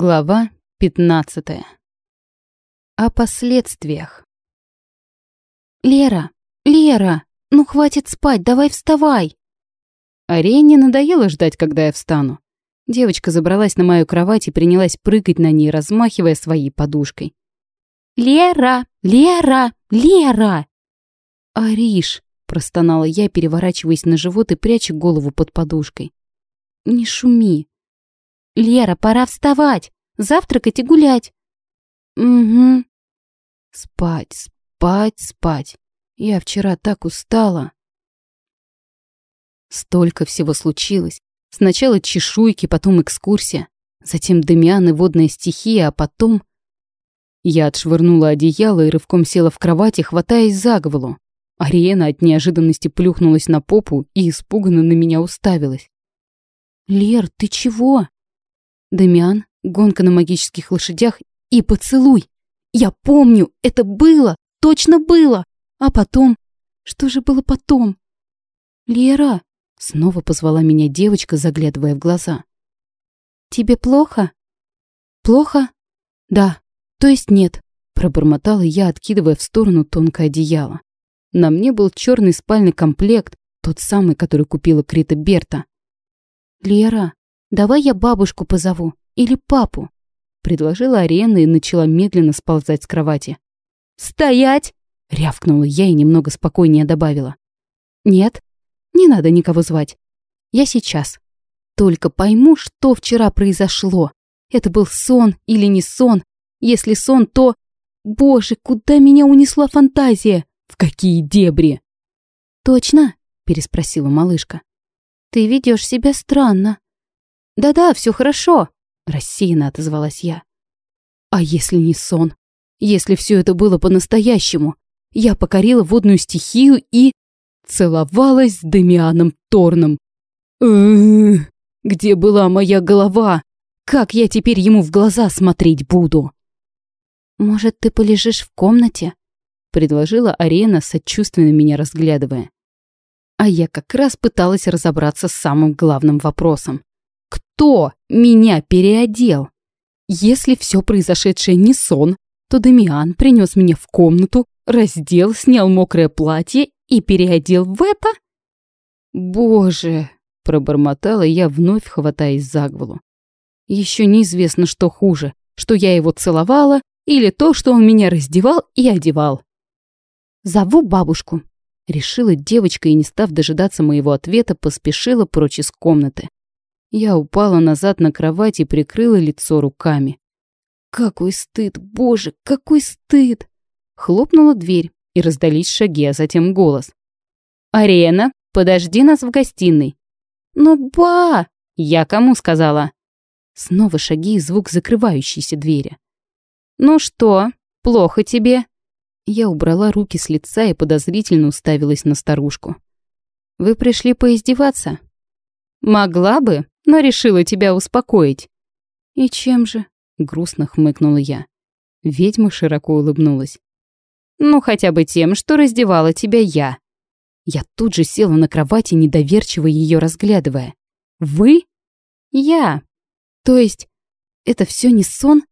Глава 15. О последствиях. «Лера! Лера! Ну хватит спать, давай вставай!» Арене надоело ждать, когда я встану. Девочка забралась на мою кровать и принялась прыгать на ней, размахивая своей подушкой. «Лера! Лера! Лера!» «Ариш!» — простонала я, переворачиваясь на живот и пряча голову под подушкой. «Не шуми!» «Лера, пора вставать! Завтракать и гулять!» «Угу». «Спать, спать, спать. Я вчера так устала». Столько всего случилось. Сначала чешуйки, потом экскурсия, затем Дамиан и водная стихия, а потом... Я отшвырнула одеяло и рывком села в кровати, хватаясь за голову. Ариена от неожиданности плюхнулась на попу и испуганно на меня уставилась. «Лер, ты чего?» Дамиан, гонка на магических лошадях и поцелуй. Я помню, это было, точно было. А потом... Что же было потом? Лера, снова позвала меня девочка, заглядывая в глаза. Тебе плохо? Плохо? Да. То есть нет. Пробормотала я, откидывая в сторону тонкое одеяло. На мне был черный спальный комплект, тот самый, который купила Крита Берта. Лера, «Давай я бабушку позову. Или папу», — предложила Арена и начала медленно сползать с кровати. «Стоять!» — рявкнула я и немного спокойнее добавила. «Нет, не надо никого звать. Я сейчас. Только пойму, что вчера произошло. Это был сон или не сон. Если сон, то... Боже, куда меня унесла фантазия? В какие дебри?» «Точно?» — переспросила малышка. «Ты ведешь себя странно», «Да-да, все хорошо», — рассеянно отозвалась я. «А если не сон? Если все это было по-настоящему? Я покорила водную стихию и... целовалась с Дамианом Торном. Где была моя голова? Как я теперь ему в глаза смотреть буду?» «Может, ты полежишь в комнате?» — предложила Арена, сочувственно меня разглядывая. А я как раз пыталась разобраться с самым главным вопросом. Кто меня переодел? Если все произошедшее не сон, то Дамиан принес меня в комнату, раздел, снял мокрое платье и переодел в это? Боже, пробормотала я, вновь хватаясь за голову. Еще неизвестно, что хуже, что я его целовала или то, что он меня раздевал и одевал. «Зову бабушку», — решила девочка и, не став дожидаться моего ответа, поспешила прочь из комнаты. Я упала назад на кровать и прикрыла лицо руками. Какой стыд, боже, какой стыд! Хлопнула дверь, и раздались шаги, а затем голос. «Арена, подожди нас в гостиной». «Но ба!» «Я кому сказала?» Снова шаги и звук закрывающейся двери. «Ну что, плохо тебе?» Я убрала руки с лица и подозрительно уставилась на старушку. «Вы пришли поиздеваться?» «Могла бы, но решила тебя успокоить». «И чем же?» — грустно хмыкнула я. Ведьма широко улыбнулась. «Ну, хотя бы тем, что раздевала тебя я». Я тут же села на кровати, недоверчиво ее разглядывая. «Вы?» «Я. То есть, это все не сон?»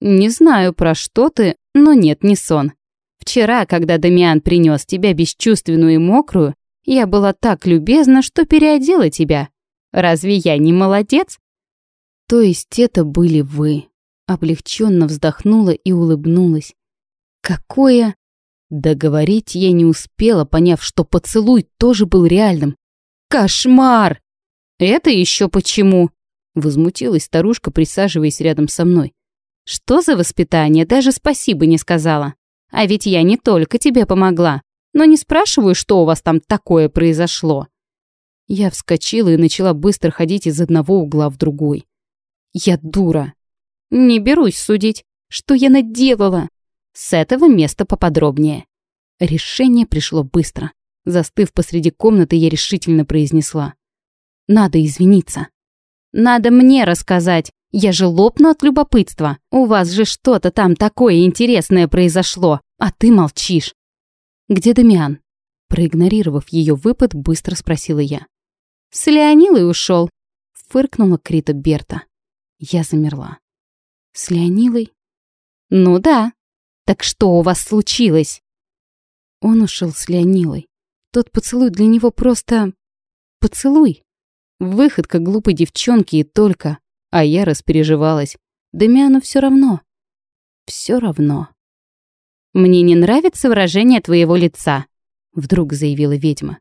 «Не знаю, про что ты, но нет, не сон. Вчера, когда Дамиан принес тебя бесчувственную и мокрую, я была так любезна, что переодела тебя. Разве я не молодец? То есть это были вы. Облегченно вздохнула и улыбнулась. Какое... Договорить я не успела, поняв, что поцелуй тоже был реальным. Кошмар! Это еще почему? Возмутилась старушка, присаживаясь рядом со мной. Что за воспитание, даже спасибо не сказала. А ведь я не только тебе помогла, но не спрашиваю, что у вас там такое произошло. Я вскочила и начала быстро ходить из одного угла в другой. Я дура. Не берусь судить, что я наделала. С этого места поподробнее. Решение пришло быстро. Застыв посреди комнаты, я решительно произнесла. Надо извиниться. Надо мне рассказать. Я же лопну от любопытства. У вас же что-то там такое интересное произошло, а ты молчишь. Где Дамиан? Проигнорировав ее выпад, быстро спросила я. С Леонилой ушел. Фыркнула Крита Берта. Я замерла. С Леонилой? Ну да. Так что у вас случилось? Он ушел с Леонилой. Тот поцелуй для него просто... Поцелуй. Выходка глупой девчонки и только. А я распереживалась. Дамиану все равно. Все равно. «Мне не нравится выражение твоего лица», — вдруг заявила ведьма.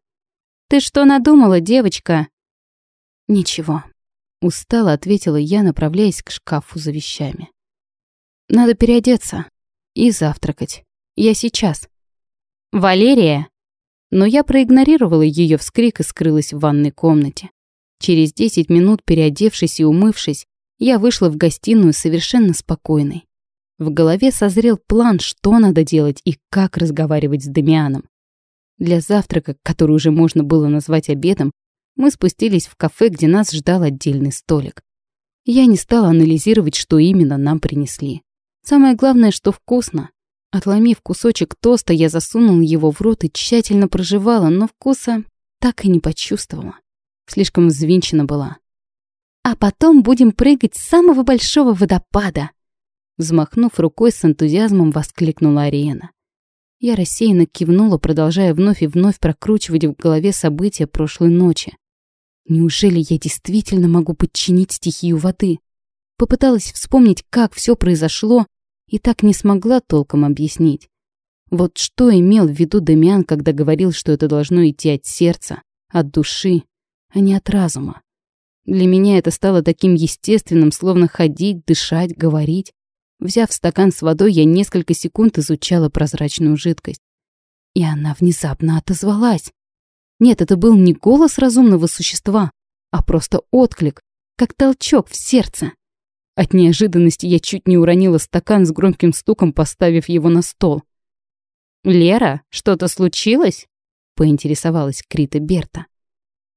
«Ты что надумала, девочка?» «Ничего», — устало ответила я, направляясь к шкафу за вещами. «Надо переодеться и завтракать. Я сейчас». «Валерия!» Но я проигнорировала ее вскрик и скрылась в ванной комнате. Через десять минут, переодевшись и умывшись, я вышла в гостиную совершенно спокойной. В голове созрел план, что надо делать и как разговаривать с Дамианом. Для завтрака, который уже можно было назвать обедом, мы спустились в кафе, где нас ждал отдельный столик. Я не стала анализировать, что именно нам принесли. Самое главное, что вкусно. Отломив кусочек тоста, я засунула его в рот и тщательно прожевала, но вкуса так и не почувствовала. Слишком взвинчена была. «А потом будем прыгать с самого большого водопада!» Взмахнув рукой с энтузиазмом, воскликнула Ариена. Я рассеянно кивнула, продолжая вновь и вновь прокручивать в голове события прошлой ночи. Неужели я действительно могу подчинить стихию воды? Попыталась вспомнить, как все произошло, и так не смогла толком объяснить. Вот что имел в виду Дамиан, когда говорил, что это должно идти от сердца, от души, а не от разума. Для меня это стало таким естественным, словно ходить, дышать, говорить. Взяв стакан с водой, я несколько секунд изучала прозрачную жидкость. И она внезапно отозвалась. Нет, это был не голос разумного существа, а просто отклик, как толчок в сердце. От неожиданности я чуть не уронила стакан с громким стуком, поставив его на стол. «Лера, что-то случилось?» — поинтересовалась Крита Берта.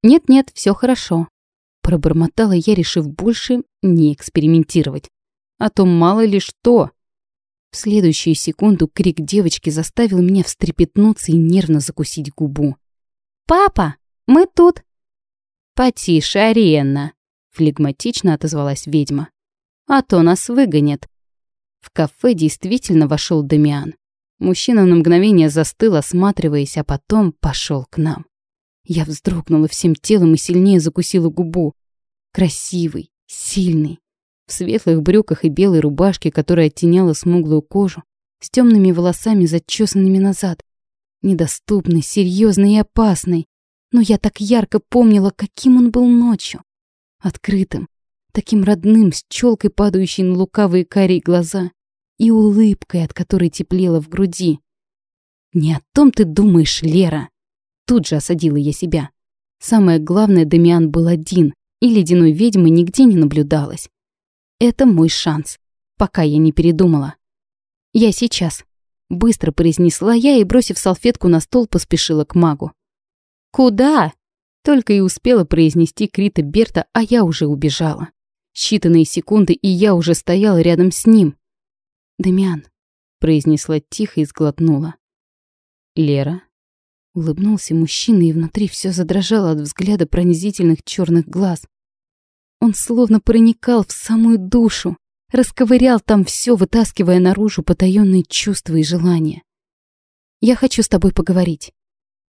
«Нет-нет, все хорошо», — пробормотала я, решив больше не экспериментировать а то мало ли что. В следующую секунду крик девочки заставил меня встрепетнуться и нервно закусить губу. «Папа, мы тут!» «Потише, Ариенна!» — флегматично отозвалась ведьма. «А то нас выгонят!» В кафе действительно вошел Дамиан. Мужчина на мгновение застыл, осматриваясь, а потом пошел к нам. Я вздрогнула всем телом и сильнее закусила губу. Красивый, сильный, в светлых брюках и белой рубашке, которая оттеняла смуглую кожу, с темными волосами, зачесанными назад. Недоступный, серьезный и опасный. Но я так ярко помнила, каким он был ночью. Открытым, таким родным, с челкой, падающей на лукавые карие глаза, и улыбкой, от которой теплело в груди. «Не о том ты думаешь, Лера!» Тут же осадила я себя. Самое главное, Дамиан был один, и ледяной ведьмы нигде не наблюдалось. Это мой шанс, пока я не передумала. Я сейчас. Быстро произнесла я и, бросив салфетку на стол, поспешила к магу. «Куда?» Только и успела произнести Крита Берта, а я уже убежала. Считанные секунды, и я уже стояла рядом с ним. «Дамиан», — произнесла тихо и сглотнула. «Лера?» Улыбнулся мужчина, и внутри все задрожало от взгляда пронзительных черных глаз. Он словно проникал в самую душу, расковырял там все, вытаскивая наружу потаенные чувства и желания. «Я хочу с тобой поговорить».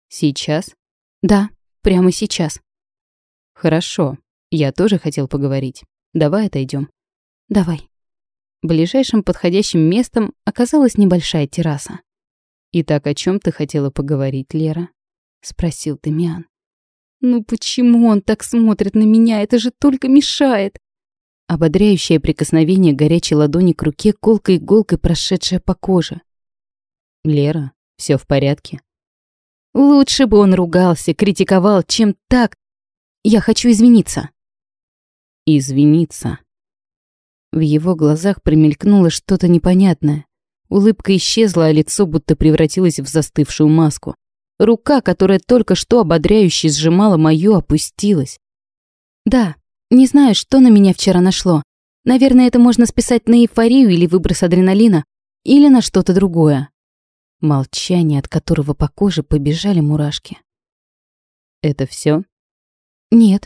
«Сейчас?» «Да, прямо сейчас». «Хорошо, я тоже хотел поговорить. Давай отойдем. «Давай». Ближайшим подходящим местом оказалась небольшая терраса. «Итак, о чем ты хотела поговорить, Лера?» — спросил Демиан. Ну почему он так смотрит на меня? Это же только мешает. Ободряющее прикосновение горячей ладони к руке, колкой иголкой, прошедшая по коже. Лера, все в порядке? Лучше бы он ругался, критиковал, чем так. Я хочу извиниться. Извиниться. В его глазах промелькнуло что-то непонятное. Улыбка исчезла, а лицо будто превратилось в застывшую маску. Рука, которая только что ободряюще сжимала мою, опустилась. Да, не знаю, что на меня вчера нашло. Наверное, это можно списать на эйфорию или выброс адреналина, или на что-то другое. Молчание, от которого по коже побежали мурашки. Это все? Нет.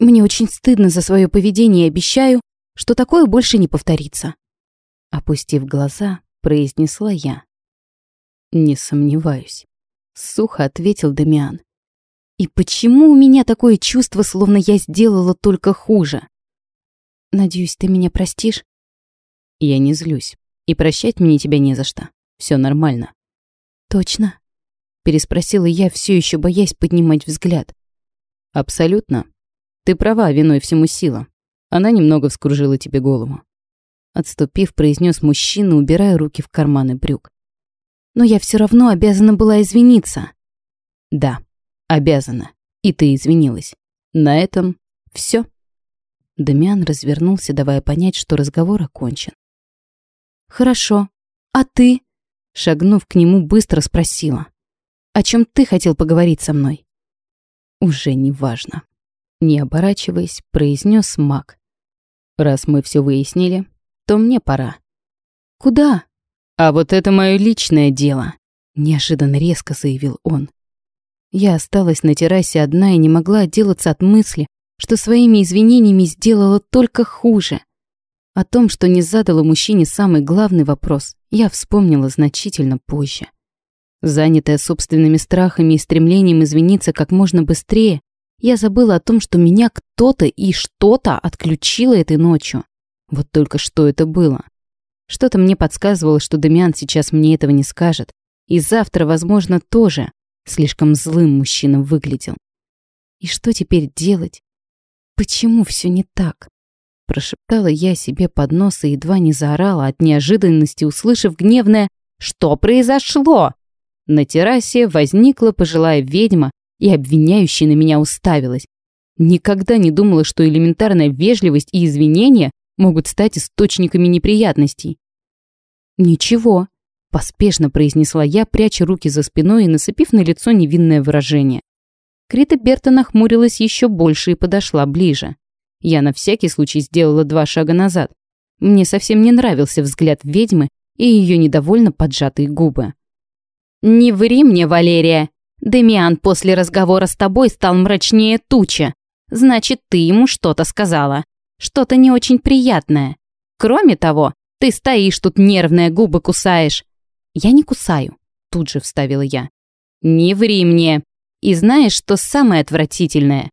Мне очень стыдно за свое поведение и обещаю, что такое больше не повторится. Опустив глаза, произнесла я. «Не сомневаюсь», — сухо ответил Дамиан. «И почему у меня такое чувство, словно я сделала только хуже?» «Надеюсь, ты меня простишь?» «Я не злюсь, и прощать мне тебя не за что. Все нормально». «Точно?» — переспросила я, все еще боясь поднимать взгляд. «Абсолютно. Ты права, виной всему сила. Она немного вскружила тебе голову». Отступив, произнес мужчина, убирая руки в карманы брюк но я все равно обязана была извиниться. Да, обязана. И ты извинилась. На этом все. Дамиан развернулся, давая понять, что разговор окончен. «Хорошо. А ты?» Шагнув к нему, быстро спросила. «О чем ты хотел поговорить со мной?» «Уже не важно». Не оборачиваясь, произнес маг. «Раз мы все выяснили, то мне пора». «Куда?» «А вот это мое личное дело», — неожиданно резко заявил он. Я осталась на террасе одна и не могла отделаться от мысли, что своими извинениями сделала только хуже. О том, что не задала мужчине самый главный вопрос, я вспомнила значительно позже. Занятая собственными страхами и стремлением извиниться как можно быстрее, я забыла о том, что меня кто-то и что-то отключило этой ночью. Вот только что это было. Что-то мне подсказывало, что Дамиан сейчас мне этого не скажет. И завтра, возможно, тоже. Слишком злым мужчина выглядел. И что теперь делать? Почему все не так? Прошептала я себе под нос и едва не заорала от неожиданности, услышав гневное «Что произошло?». На террасе возникла пожилая ведьма и обвиняющая на меня уставилась. Никогда не думала, что элементарная вежливость и извинения могут стать источниками неприятностей. «Ничего», — поспешно произнесла я, пряча руки за спиной и насыпив на лицо невинное выражение. Крита Берта нахмурилась еще больше и подошла ближе. Я на всякий случай сделала два шага назад. Мне совсем не нравился взгляд ведьмы и ее недовольно поджатые губы. «Не ври мне, Валерия! Демиан после разговора с тобой стал мрачнее тучи. Значит, ты ему что-то сказала. Что-то не очень приятное. Кроме того, ты стоишь тут нервные губы кусаешь. Я не кусаю, тут же вставила я. Не ври мне. И знаешь, что самое отвратительное?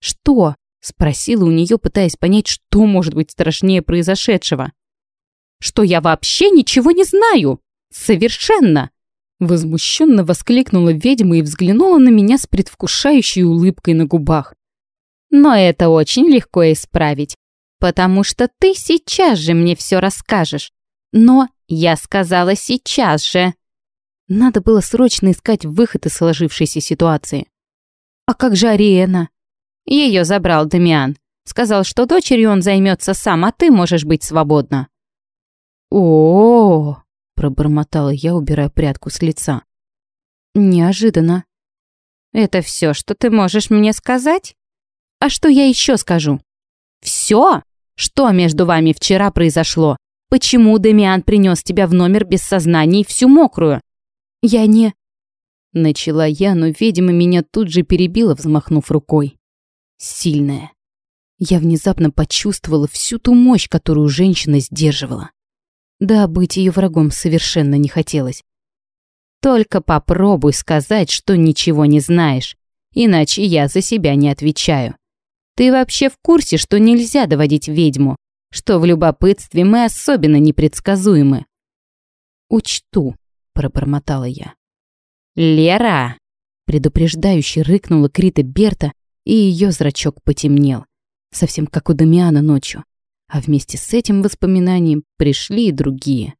Что? Спросила у нее, пытаясь понять, что может быть страшнее произошедшего. Что я вообще ничего не знаю. Совершенно. Возмущенно воскликнула ведьма и взглянула на меня с предвкушающей улыбкой на губах. Но это очень легко исправить потому что ты сейчас же мне все расскажешь. Но я сказала сейчас же. Надо было срочно искать выход из сложившейся ситуации. А как же Ариэна? Ее забрал Дамиан. Сказал, что дочерью он займется сам, а ты можешь быть свободна. О, -о, пробормотала я, убирая прядку с лица. Неожиданно. Это все, что ты можешь мне сказать? А что я еще скажу? Все? Что между вами вчера произошло? Почему Демиан принес тебя в номер без сознания и всю мокрую? Я не... Начала я, но, видимо, меня тут же перебила, взмахнув рукой. Сильная. Я внезапно почувствовала всю ту мощь, которую женщина сдерживала. Да, быть ее врагом совершенно не хотелось. Только попробуй сказать, что ничего не знаешь, иначе я за себя не отвечаю. Ты вообще в курсе, что нельзя доводить ведьму? Что в любопытстве мы особенно непредсказуемы?» «Учту», — пробормотала я. «Лера!» — предупреждающе рыкнула Крита Берта, и ее зрачок потемнел, совсем как у Дамиана ночью. А вместе с этим воспоминанием пришли и другие.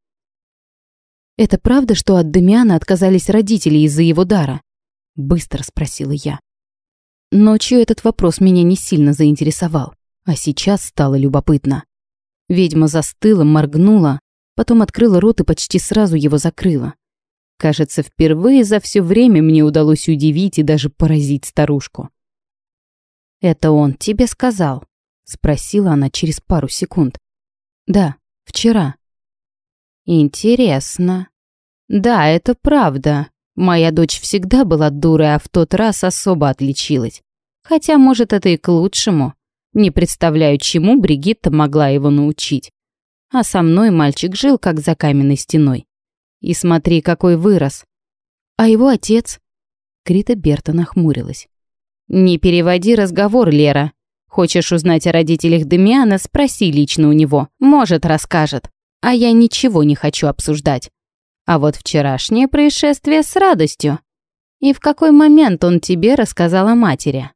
«Это правда, что от Дамиана отказались родители из-за его дара?» — быстро спросила я. Ночью этот вопрос меня не сильно заинтересовал, а сейчас стало любопытно. Ведьма застыла, моргнула, потом открыла рот и почти сразу его закрыла. Кажется, впервые за все время мне удалось удивить и даже поразить старушку. «Это он тебе сказал?» — спросила она через пару секунд. «Да, вчера». «Интересно. Да, это правда. Моя дочь всегда была дурой, а в тот раз особо отличилась. Хотя, может, это и к лучшему. Не представляю, чему Бригитта могла его научить. А со мной мальчик жил, как за каменной стеной. И смотри, какой вырос. А его отец? Крита Берта нахмурилась. Не переводи разговор, Лера. Хочешь узнать о родителях Демиана, спроси лично у него. Может, расскажет. А я ничего не хочу обсуждать. А вот вчерашнее происшествие с радостью. И в какой момент он тебе рассказал о матери?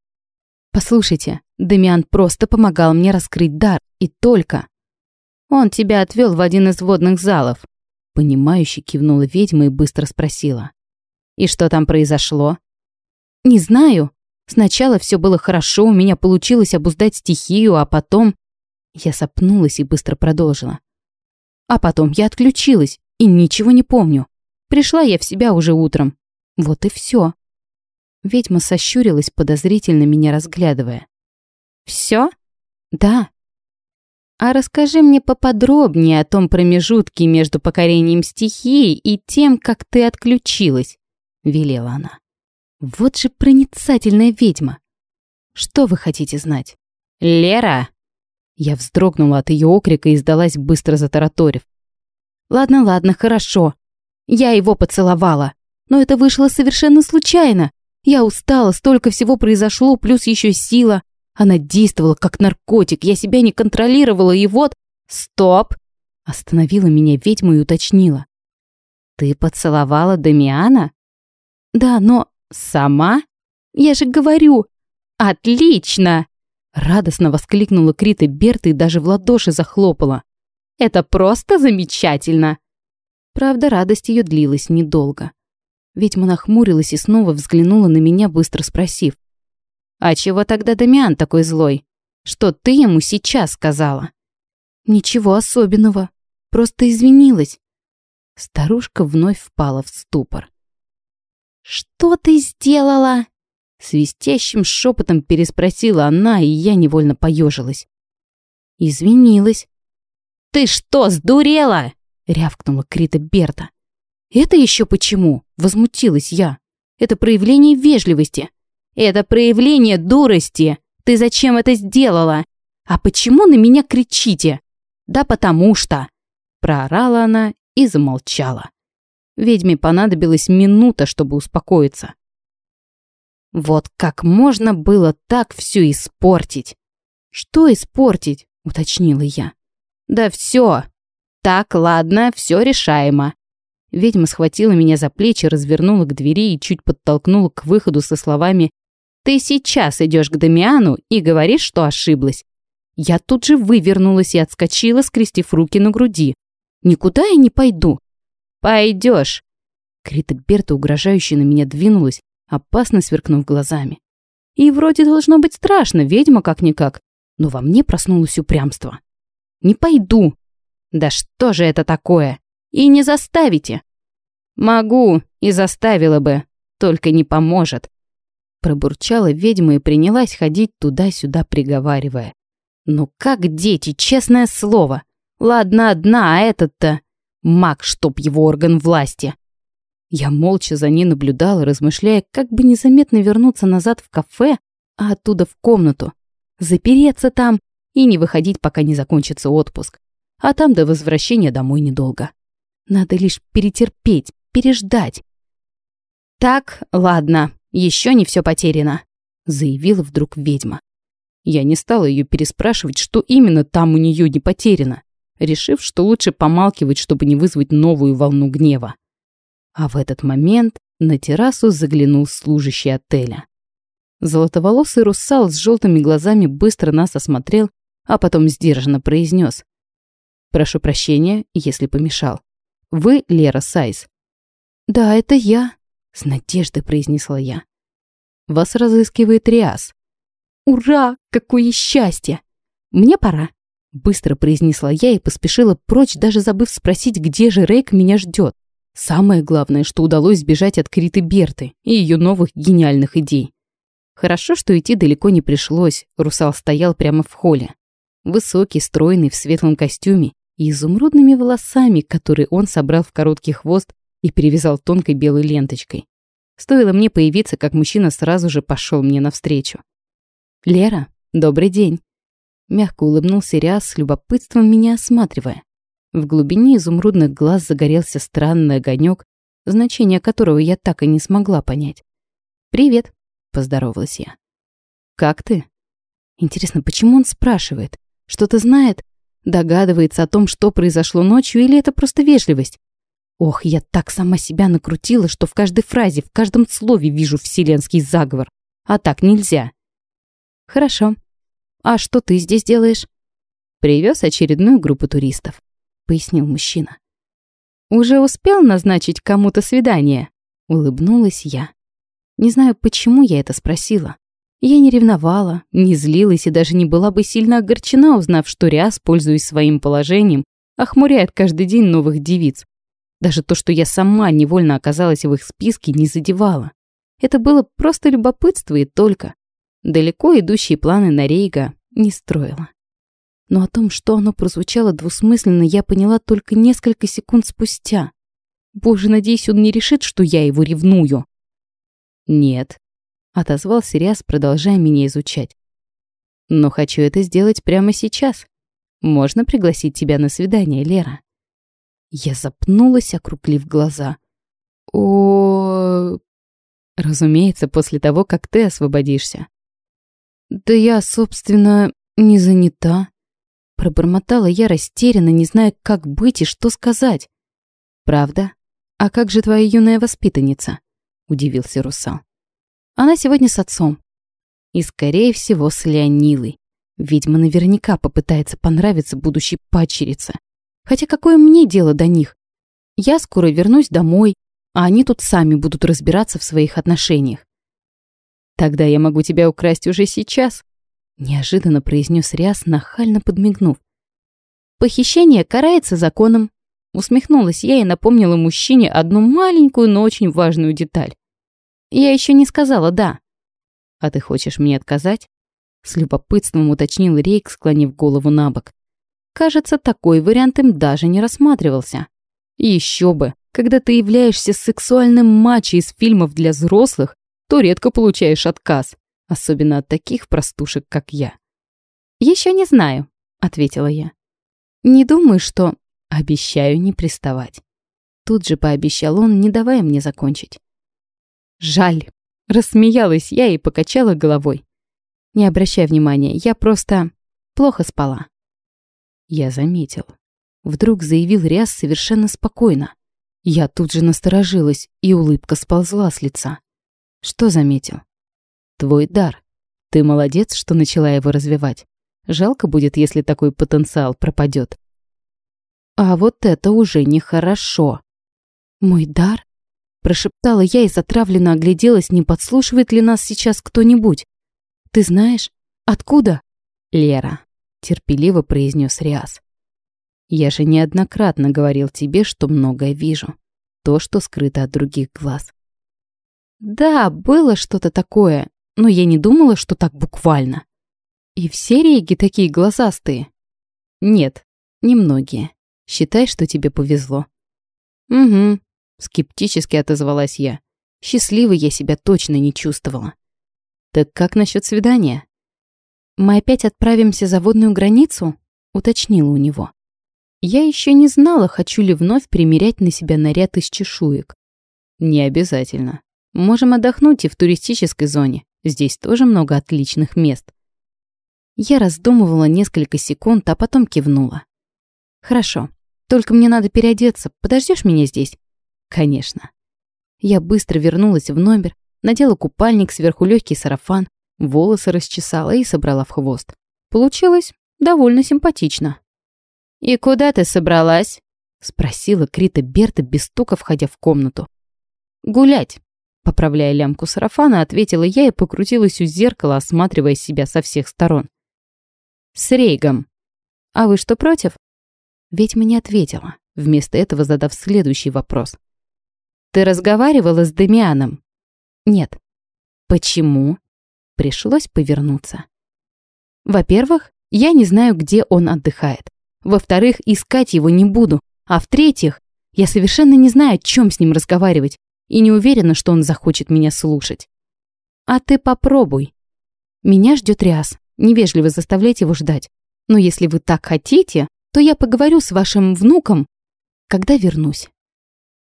Послушайте, Демиан просто помогал мне раскрыть дар, и только. Он тебя отвел в один из водных залов. Понимающе кивнула ведьма и быстро спросила. И что там произошло? Не знаю. Сначала все было хорошо, у меня получилось обуздать стихию, а потом... Я сопнулась и быстро продолжила. А потом я отключилась и ничего не помню. Пришла я в себя уже утром. Вот и все. Ведьма сощурилась, подозрительно меня разглядывая. Все? Да. А расскажи мне поподробнее о том промежутке между покорением стихии и тем, как ты отключилась, велела она. Вот же проницательная ведьма. Что вы хотите знать? Лера! Я вздрогнула от ее окрика и сдалась, быстро затараторив. Ладно, ладно, хорошо. Я его поцеловала. Но это вышло совершенно случайно. Я устала, столько всего произошло, плюс еще сила. Она действовала как наркотик, я себя не контролировала, и вот... Стоп! Остановила меня ведьма и уточнила. Ты поцеловала Дамиана? Да, но «Сама? Я же говорю!» «Отлично!» Радостно воскликнула Крита Берта и даже в ладоши захлопала. «Это просто замечательно!» Правда, радость ее длилась недолго. Ведьма нахмурилась и снова взглянула на меня, быстро спросив. «А чего тогда Дамиан такой злой? Что ты ему сейчас сказала?» «Ничего особенного. Просто извинилась». Старушка вновь впала в ступор. «Что ты сделала?» Свистящим шепотом переспросила она, и я невольно поежилась. Извинилась. «Ты что, сдурела?» — рявкнула Крита Берта. «Это еще почему?» — возмутилась я. «Это проявление вежливости». «Это проявление дурости. Ты зачем это сделала? А почему на меня кричите?» «Да потому что...» — проорала она и замолчала. Ведьме понадобилась минута, чтобы успокоиться. Вот как можно было так все испортить? Что испортить? уточнила я. Да все. Так, ладно, все решаемо. Ведьма схватила меня за плечи, развернула к двери и чуть подтолкнула к выходу со словами «Ты сейчас идешь к Дамиану и говоришь, что ошиблась». Я тут же вывернулась и отскочила, скрестив руки на груди. «Никуда я не пойду. Пойдешь. Крита Берта угрожающе на меня двинулась, опасно сверкнув глазами. И вроде должно быть страшно, ведьма как-никак, но во мне проснулось упрямство. «Не пойду!» «Да что же это такое? И не заставите!» «Могу, и заставила бы, только не поможет!» Пробурчала ведьма и принялась ходить туда-сюда, приговаривая. «Ну как дети, честное слово! Ладно, одна, а этот-то...» Маг, чтоб его орган власти. Я молча за ней наблюдала, размышляя, как бы незаметно вернуться назад в кафе, а оттуда в комнату. Запереться там и не выходить, пока не закончится отпуск. А там до возвращения домой недолго. Надо лишь перетерпеть, переждать. «Так, ладно, еще не все потеряно», — заявила вдруг ведьма. Я не стала ее переспрашивать, что именно там у нее не потеряно решив, что лучше помалкивать, чтобы не вызвать новую волну гнева. А в этот момент на террасу заглянул служащий отеля. Золотоволосый русал с желтыми глазами быстро нас осмотрел, а потом сдержанно произнес. «Прошу прощения, если помешал. Вы Лера Сайз?» «Да, это я», — с надеждой произнесла я. «Вас разыскивает Риас». «Ура! Какое счастье! Мне пора». Быстро произнесла я и поспешила прочь, даже забыв спросить, где же Рейк меня ждет. Самое главное, что удалось сбежать от Криты Берты и ее новых гениальных идей. Хорошо, что идти далеко не пришлось, русал стоял прямо в холле. Высокий, стройный, в светлом костюме и изумрудными волосами, которые он собрал в короткий хвост и перевязал тонкой белой ленточкой. Стоило мне появиться, как мужчина сразу же пошел мне навстречу. «Лера, добрый день!» Мягко улыбнулся Риас с любопытством меня осматривая. В глубине изумрудных глаз загорелся странный огонек, значение которого я так и не смогла понять. «Привет», — поздоровалась я. «Как ты?» Интересно, почему он спрашивает? Что-то знает? Догадывается о том, что произошло ночью, или это просто вежливость? Ох, я так сама себя накрутила, что в каждой фразе, в каждом слове вижу вселенский заговор. А так нельзя. Хорошо. А что ты здесь делаешь? Привез очередную группу туристов, пояснил мужчина. Уже успел назначить кому-то свидание? Улыбнулась я. Не знаю, почему я это спросила. Я не ревновала, не злилась и даже не была бы сильно огорчена, узнав, что Риас, пользуясь своим положением, охмуряет каждый день новых девиц. Даже то, что я сама невольно оказалась в их списке, не задевало. Это было просто любопытство и только. Далеко идущие планы на Рейга не строила. Но о том, что оно прозвучало двусмысленно, я поняла только несколько секунд спустя. Боже, надеюсь, он не решит, что я его ревную. Нет, отозвался Риас, продолжая меня изучать. Но хочу это сделать прямо сейчас. Можно пригласить тебя на свидание, Лера? Я запнулась, округлив глаза. О, разумеется, после того, как ты освободишься. Да я, собственно, не занята. Пробормотала я растерянно, не зная, как быть и что сказать. Правда? А как же твоя юная воспитанница? Удивился Русал. Она сегодня с отцом. И, скорее всего, с Леонилой. Ведьма наверняка попытается понравиться будущей падчерице. Хотя какое мне дело до них? Я скоро вернусь домой, а они тут сами будут разбираться в своих отношениях. Тогда я могу тебя украсть уже сейчас, неожиданно произнес Риас, нахально подмигнув. Похищение карается законом. Усмехнулась я и напомнила мужчине одну маленькую, но очень важную деталь. Я еще не сказала «да». «А ты хочешь мне отказать?» С любопытством уточнил Рейк, склонив голову на бок. Кажется, такой вариант им даже не рассматривался. Еще бы, когда ты являешься сексуальным мачо из фильмов для взрослых, то редко получаешь отказ, особенно от таких простушек, как я. Еще не знаю», — ответила я. «Не думаю, что...» «Обещаю не приставать». Тут же пообещал он, не давая мне закончить. Жаль. Рассмеялась я и покачала головой. Не обращай внимания, я просто плохо спала. Я заметил. Вдруг заявил Риас совершенно спокойно. Я тут же насторожилась, и улыбка сползла с лица. Что заметил? Твой дар. Ты молодец, что начала его развивать. Жалко будет, если такой потенциал пропадет. А вот это уже нехорошо. Мой дар? Прошептала я и затравленно огляделась, не подслушивает ли нас сейчас кто-нибудь. «Ты знаешь? Откуда?» «Лера», — терпеливо произнес Риас. «Я же неоднократно говорил тебе, что многое вижу. То, что скрыто от других глаз». «Да, было что-то такое, но я не думала, что так буквально. И все реги такие глазастые?» «Нет, немногие. Считай, что тебе повезло». «Угу, Скептически отозвалась я. Счастливой я себя точно не чувствовала. Так как насчет свидания? Мы опять отправимся за водную границу? Уточнила у него. Я еще не знала, хочу ли вновь примерять на себя наряд из чешуек. Не обязательно. Можем отдохнуть и в туристической зоне. Здесь тоже много отличных мест. Я раздумывала несколько секунд, а потом кивнула. Хорошо. Только мне надо переодеться. Подождешь меня здесь? Конечно. Я быстро вернулась в номер, надела купальник, сверху легкий сарафан, волосы расчесала и собрала в хвост. Получилось довольно симпатично. «И куда ты собралась?» — спросила Крита Берта, без стука входя в комнату. «Гулять», — поправляя лямку сарафана, ответила я и покрутилась у зеркала, осматривая себя со всех сторон. «С Рейгом. А вы что, против?» Ведьма не ответила, вместо этого задав следующий вопрос. Ты разговаривала с Демианом? Нет. Почему? Пришлось повернуться. Во-первых, я не знаю, где он отдыхает. Во-вторых, искать его не буду. А в-третьих, я совершенно не знаю, о чем с ним разговаривать, и не уверена, что он захочет меня слушать. А ты попробуй. Меня ждет Риас. Невежливо заставлять его ждать. Но если вы так хотите, то я поговорю с вашим внуком, когда вернусь».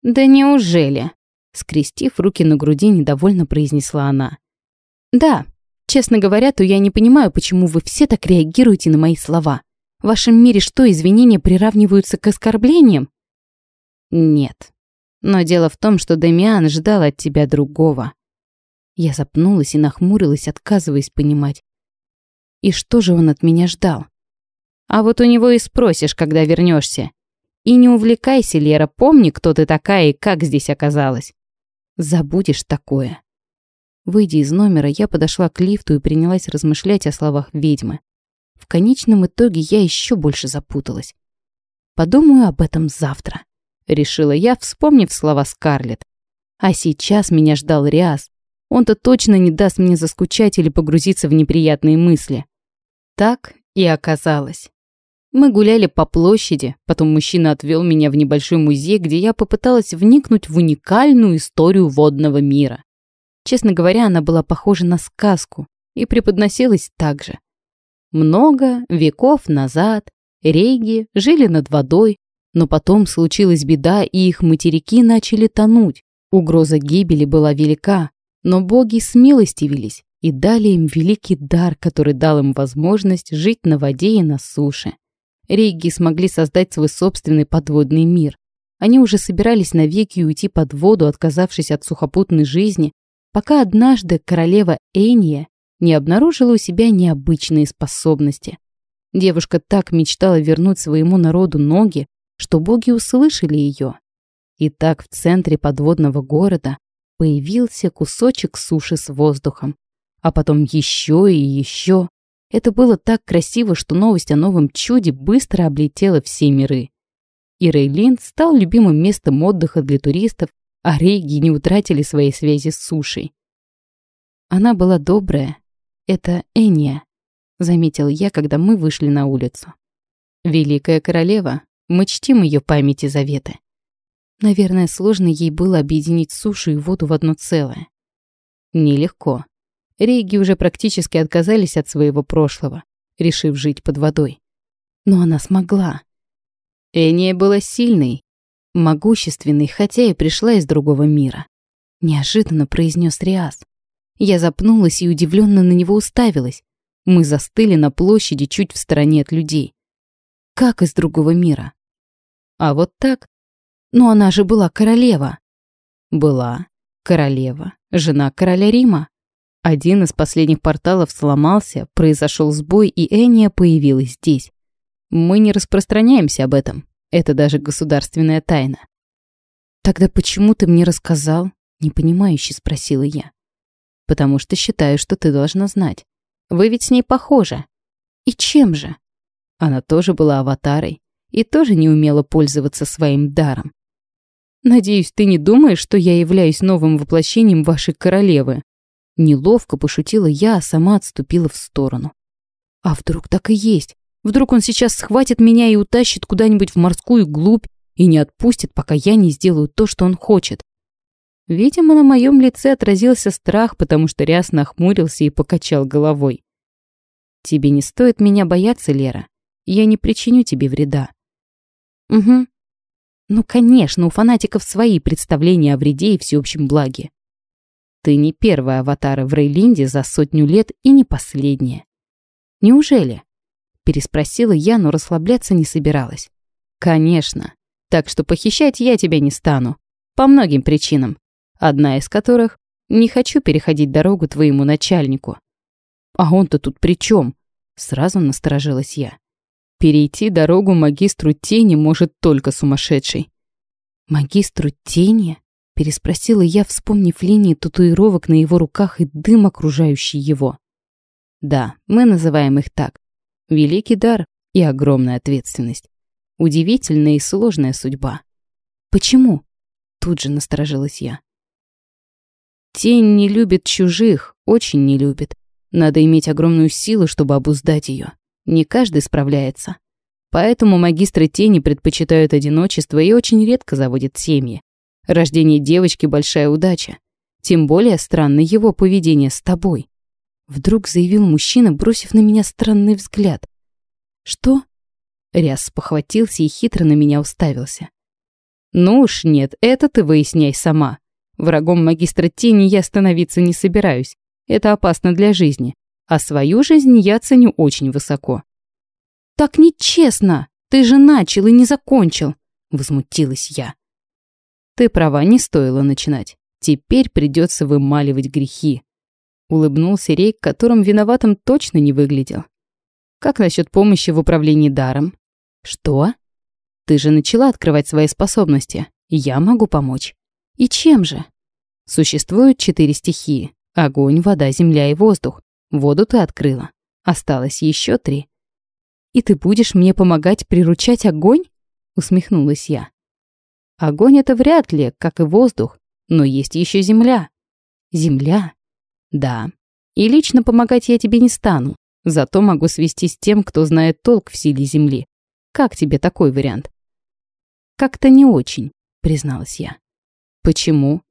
«Да неужели?» Скрестив руки на груди, недовольно произнесла она. «Да, честно говоря, то я не понимаю, почему вы все так реагируете на мои слова. В вашем мире что, извинения приравниваются к оскорблениям?» «Нет. Но дело в том, что Дамиан ждал от тебя другого». Я запнулась и нахмурилась, отказываясь понимать. И что же он от меня ждал? А вот у него и спросишь, когда вернешься. И не увлекайся, Лера, помни, кто ты такая и как здесь оказалась. Забудешь такое. Выйдя из номера, я подошла к лифту и принялась размышлять о словах ведьмы. В конечном итоге я еще больше запуталась. Подумаю об этом завтра, решила я, вспомнив слова Скарлетт. А сейчас меня ждал Риас, он-то точно не даст мне заскучать или погрузиться в неприятные мысли. Так и оказалось. Мы гуляли по площади, потом мужчина отвел меня в небольшой музей, где я попыталась вникнуть в уникальную историю водного мира. Честно говоря, она была похожа на сказку и преподносилась так же. Много веков назад рейги жили над водой, но потом случилась беда, и их материки начали тонуть. Угроза гибели была велика, но боги смилостивились и дали им великий дар, который дал им возможность жить на воде и на суше. Рейги смогли создать свой собственный подводный мир. Они уже собирались навеки уйти под воду, отказавшись от сухопутной жизни, пока однажды королева Эния не обнаружила у себя необычные способности. Девушка так мечтала вернуть своему народу ноги, что боги услышали ее. И так в центре подводного города появился кусочек суши с воздухом. А потом еще и еще. Это было так красиво, что новость о новом чуде быстро облетела все миры. И Рейлин стал любимым местом отдыха для туристов, а рейги не утратили своей связи с сушей. Она была добрая. Это Эния, заметил я, когда мы вышли на улицу. Великая королева, мы чтим ее память и заветы. Наверное, сложно ей было объединить сушу и воду в одно целое. Нелегко. Рейги уже практически отказались от своего прошлого, решив жить под водой. Но она смогла. Эния была сильной, могущественной, хотя и пришла из другого мира. Неожиданно произнес Риас. Я запнулась и удивленно на него уставилась. Мы застыли на площади чуть в стороне от людей. Как из другого мира? А вот так, но она же была королева. Была. Королева. Жена короля Рима. Один из последних порталов сломался, произошел сбой, и Эния появилась здесь. Мы не распространяемся об этом. Это даже государственная тайна. «Тогда почему ты мне рассказал?» — непонимающе спросила я. «Потому что считаю, что ты должна знать. Вы ведь с ней похожи. И чем же?» Она тоже была аватарой и тоже не умела пользоваться своим даром. Надеюсь, ты не думаешь, что я являюсь новым воплощением вашей королевы?» Неловко пошутила я, а сама отступила в сторону. «А вдруг так и есть? Вдруг он сейчас схватит меня и утащит куда-нибудь в морскую глубь и не отпустит, пока я не сделаю то, что он хочет?» Видимо, на моем лице отразился страх, потому что Ряс нахмурился и покачал головой. «Тебе не стоит меня бояться, Лера. Я не причиню тебе вреда». «Угу, ну, конечно, у фанатиков свои представления о вреде и всеобщем благе. Ты не первая аватара в Рейлинде за сотню лет и не последняя. Неужели? Переспросила я, но расслабляться не собиралась. Конечно. Так что похищать я тебя не стану. По многим причинам. Одна из которых — не хочу переходить дорогу твоему начальнику. А он-то тут при чем? Сразу насторожилась я. Перейти дорогу магистру тени может только сумасшедший. «Магистру тени?» — переспросила я, вспомнив линии татуировок на его руках и дым, окружающий его. «Да, мы называем их так. Великий дар и огромная ответственность. Удивительная и сложная судьба. Почему?» Тут же насторожилась я. Тень не любит чужих, очень не любит. Надо иметь огромную силу, чтобы обуздать ее. Не каждый справляется. Поэтому магистры тени предпочитают одиночество и очень редко заводят семьи. Рождение девочки – большая удача. Тем более странно его поведение с тобой. Вдруг заявил мужчина, бросив на меня странный взгляд. «Что?» Ряс похватился и хитро на меня уставился. «Ну уж нет, это ты выясняй сама. Врагом магистра тени я становиться не собираюсь. Это опасно для жизни. А свою жизнь я ценю очень высоко». «Так нечестно! Ты же начал и не закончил!» Возмутилась я. «Ты права, не стоило начинать. Теперь придется вымаливать грехи». Улыбнулся Рейк, которым виноватым точно не выглядел. «Как насчет помощи в управлении даром?» «Что?» «Ты же начала открывать свои способности. Я могу помочь». «И чем же?» Существуют четыре стихии. Огонь, вода, земля и воздух. Воду ты открыла. Осталось еще три. «И ты будешь мне помогать приручать огонь?» Усмехнулась я. «Огонь — это вряд ли, как и воздух, но есть еще земля». «Земля?» «Да. И лично помогать я тебе не стану, зато могу свести с тем, кто знает толк в силе земли. Как тебе такой вариант?» «Как-то не очень», — призналась я. «Почему?»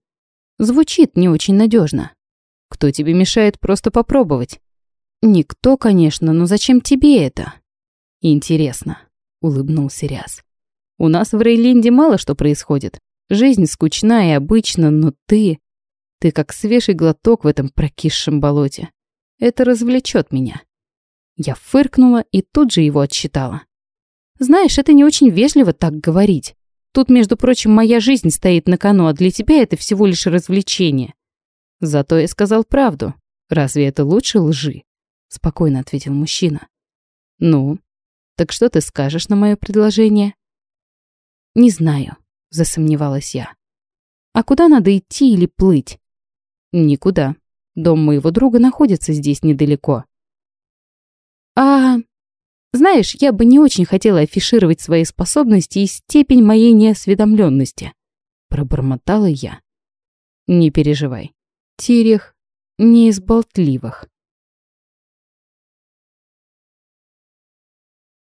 «Звучит не очень надежно. Кто тебе мешает просто попробовать?» «Никто, конечно, но зачем тебе это?» «Интересно», — улыбнулся Ряз. «У нас в Рейлинде мало что происходит. Жизнь скучна и обычна, но ты... Ты как свежий глоток в этом прокисшем болоте. Это развлечет меня». Я фыркнула и тут же его отсчитала. «Знаешь, это не очень вежливо так говорить. Тут, между прочим, моя жизнь стоит на кону, а для тебя это всего лишь развлечение». «Зато я сказал правду. Разве это лучше лжи?» Спокойно ответил мужчина. «Ну, так что ты скажешь на мое предложение?» «Не знаю», — засомневалась я. «А куда надо идти или плыть?» «Никуда. Дом моего друга находится здесь недалеко». «А...» «Знаешь, я бы не очень хотела афишировать свои способности и степень моей неосведомленности», — пробормотала я. «Не переживай. Тирех не из болтливых».